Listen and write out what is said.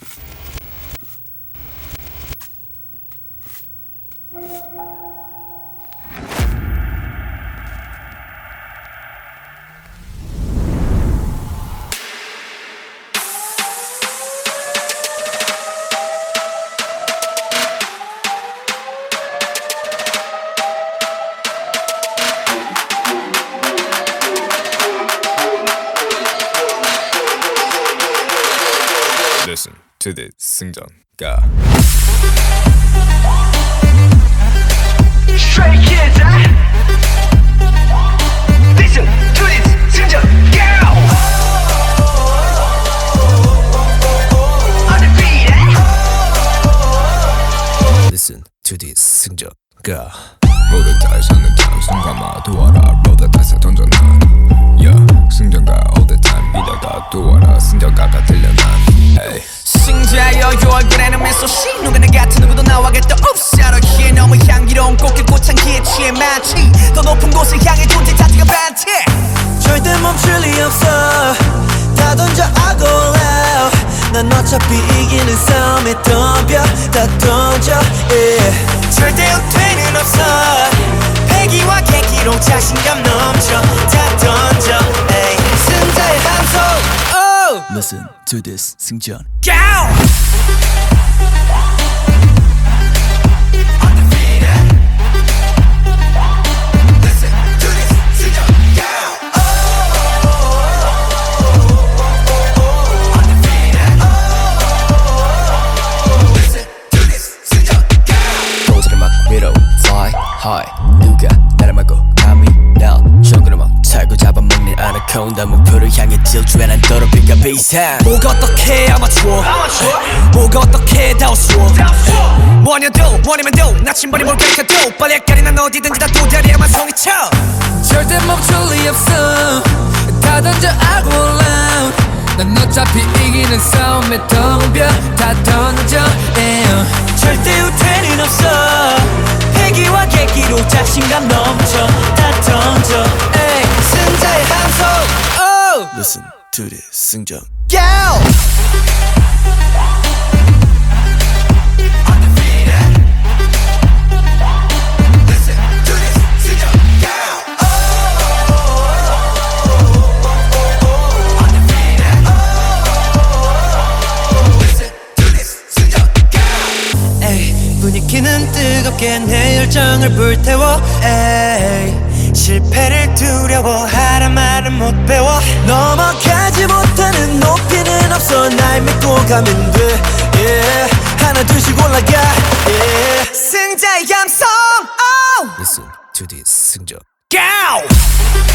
you to the 승전가 Stray kids, huh? Listen to this, 진정 girl. On the beat, eh? Listen to the 승전 가 모두 다 사는 단순감아 도와라 로드 다시 던져놔 Yeah 승전가 all the time 이다가 도와라 승전가가 들려 난 Hey 승자여 요 얼굴에는 미소씨 누구나 같은 누구도 나와 겠다 없사로기에 너무 향기로운 꽃길 꽃 향기에 취해 마치 더 높은 곳을 향해 존재 자체가 반티 절대 멈출 리 없어. 다 던져 I go loud 난 어차피 이기는 싸움에 덤벼 다 던져 yeah. 절대 후퇴는 없어. 패기와 계기로 자신 Listen to this 승전 Go! 도저히 막 위로 fly high 누가 나를 막고 감히 날 정글을 막 살고 잡 아나콘다 목표를 향해 질주해 더럽히가 비상. 뭐가 어떻게 아마추어? 뭐가 어떻게 다우스워? 뭐냐도? 뭐냐면 도? 나침반이 뭘 가르쳐도? 빨리 헷갈리 난 어디든지 다 도다리에만 성이쳐. 절대 멈출 리 없어. 다 던져 I go loud 난 어차피 이기는 싸움에 덤벼 다 던져 yeah. 절대 후퇴는 없어. 패기와 계기로 자신감 넘쳐 This 승전! 에이, 분위기는 뜨겁게 내 열정을 불태워 에이, 실패를 두려워하란 말은 못 배워 넘어가지 못하는 높이는 없어 날 믿고 가면 돼 yeah. 하나 둘씩 올라가 yeah. 승자의 감성 oh! Listen to this 승전 Go!